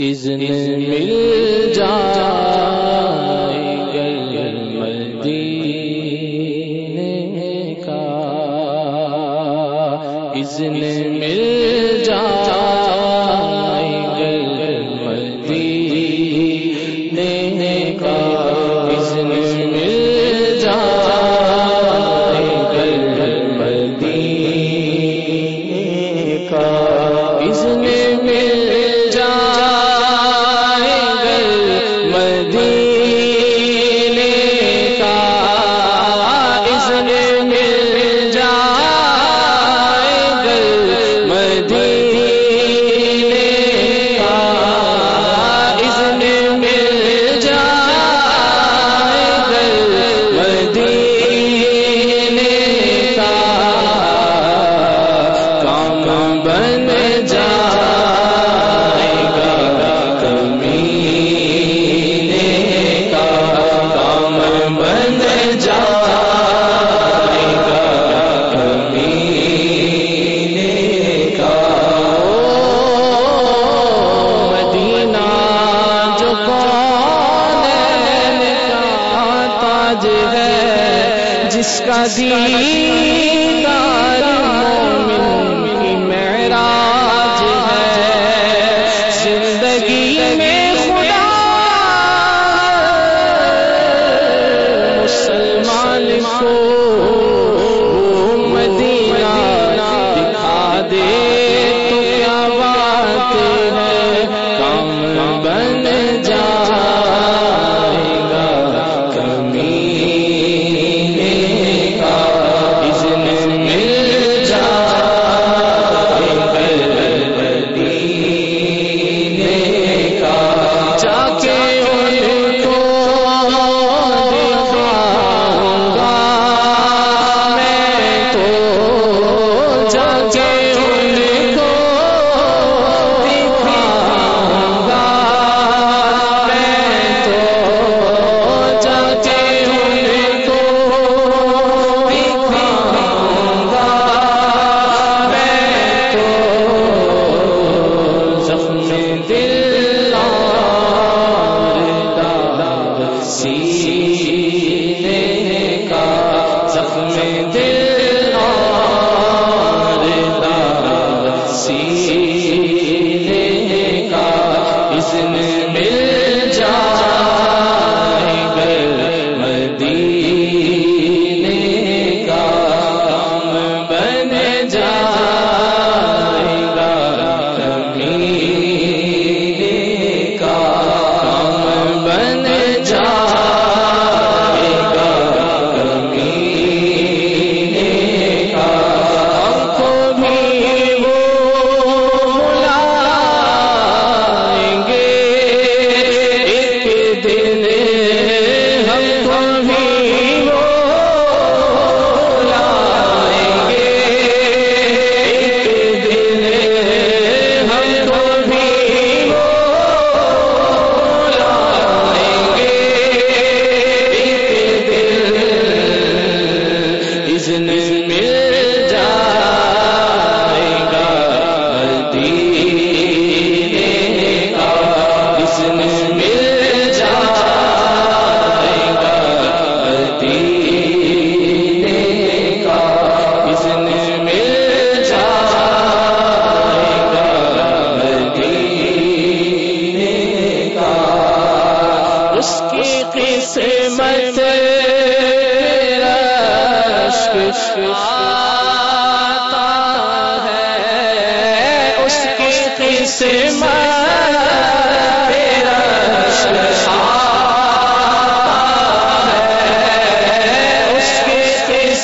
اذن مل جائے مدینے کا۔ اذن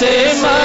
سے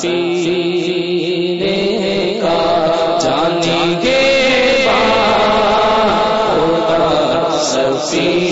سینے کا جانیں گے سینے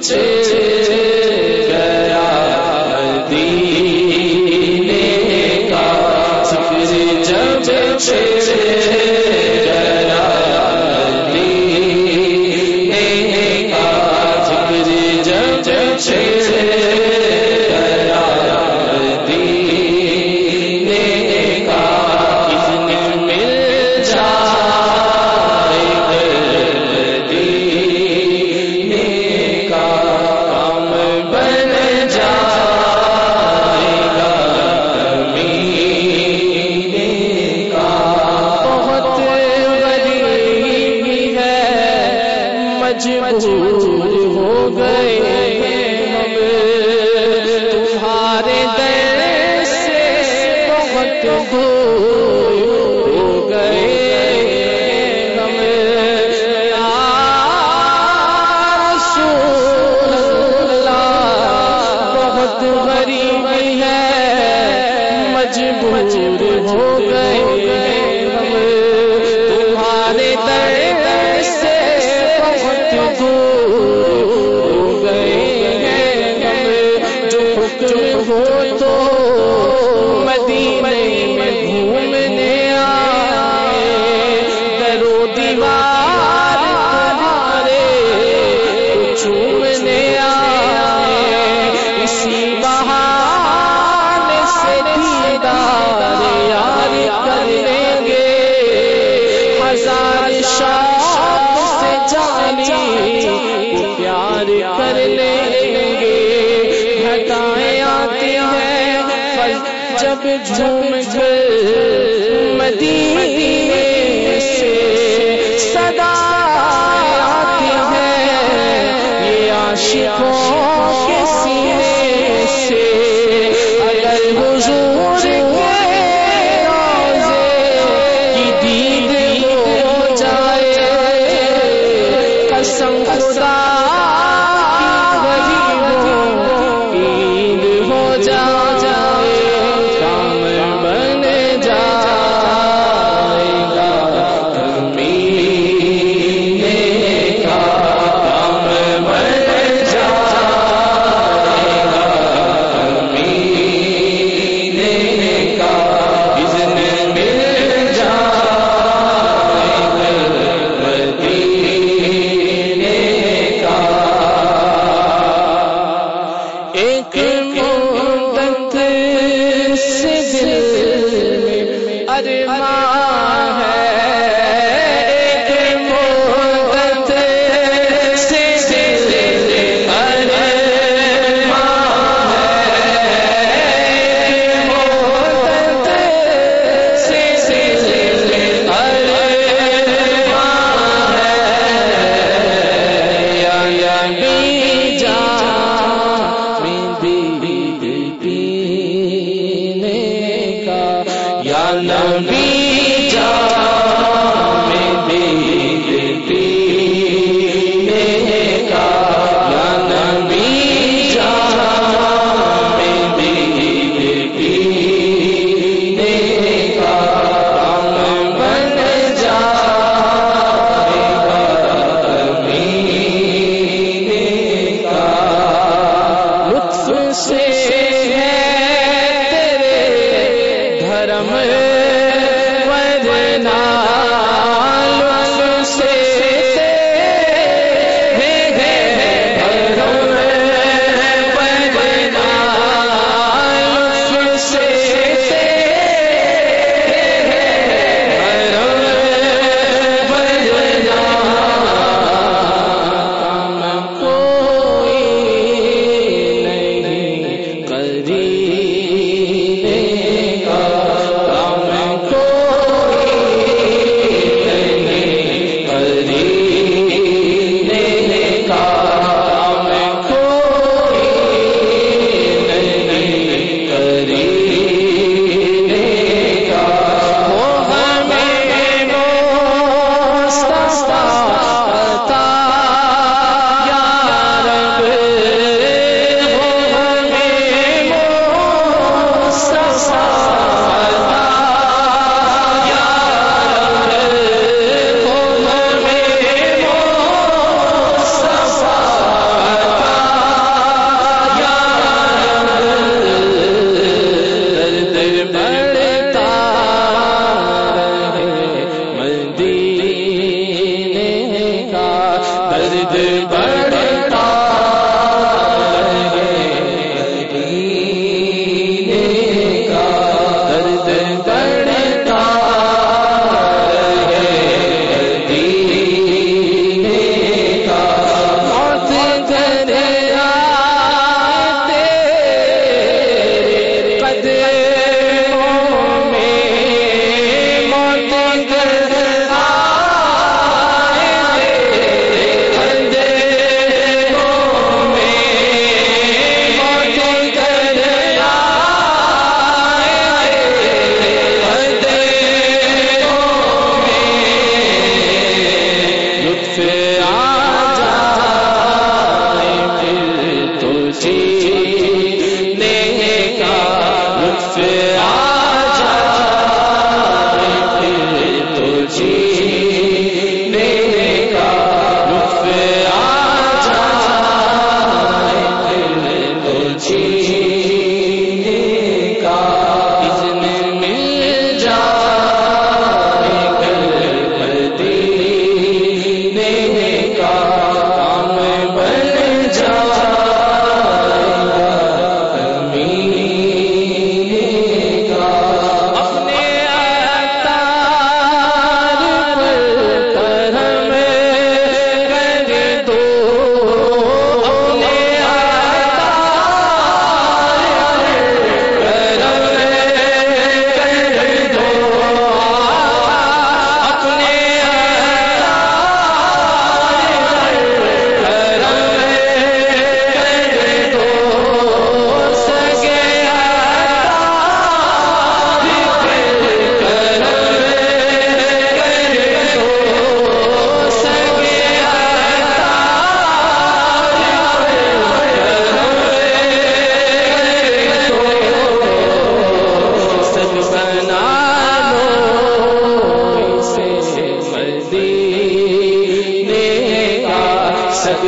چھ چھ چھ مجبور ہو گئے تمہارے در سے بہت دور ہو گئے بہت غریب ہے، مجبور ہو گئے پیار کر لیں گے۔ ہٹائیں آتے ہیں جب جھوم گل مدینے سے۔ صدا آتی ہے یہ عاشقوں کے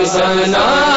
سنا